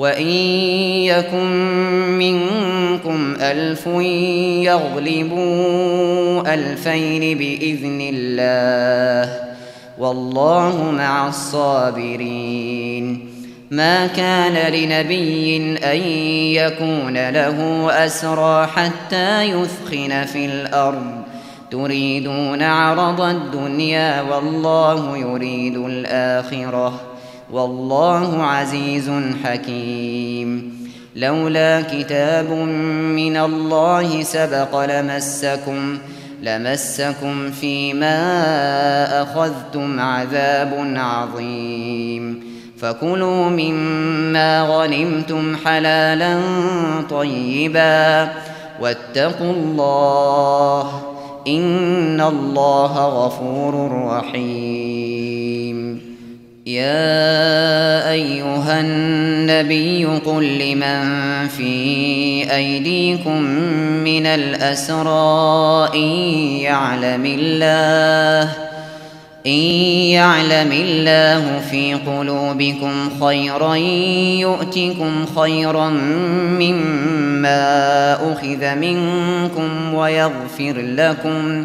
وَإِن يَكُن مِّنكُمْ أَلْفٌ يَغْلِبُوا أَلْفَيْنِ بِإِذْنِ اللَّهِ والله مع الصابرين ما كان لنبي أن يكون له أسرى حتى يثخن في الأرض تريدون عرض الدنيا والله يريد الآخرة والله عزيز حكيم لولا كتاب من الله سبق لمسكم لمسكم فيما أخذتم عذاب عظيم فكلوا مما غنمتم حلالا طيبا واتقوا الله إن الله غفور رحيم يا أيها النبي قل لمن في أيديكم من الأسراء يعلم الله إن يعلم الله في قلوبكم خيرا يؤتكم خيرا مما أخذ منكم ويغفر لكم ويغفر لكم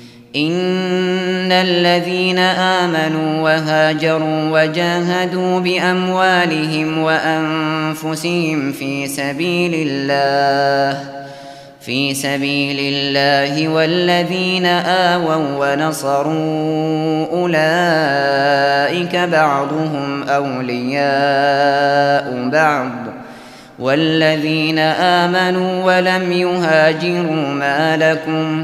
ان الذين امنوا وهاجروا وجاهدوا باموالهم وانفسهم في سبيل الله في سبيل الله والذين آووا ونصروا اولئك بعضهم اولياء بعض. والذين امنوا ولم يهاجروا ما لكم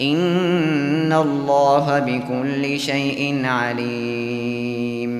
ان اللہ بكل شيء علیم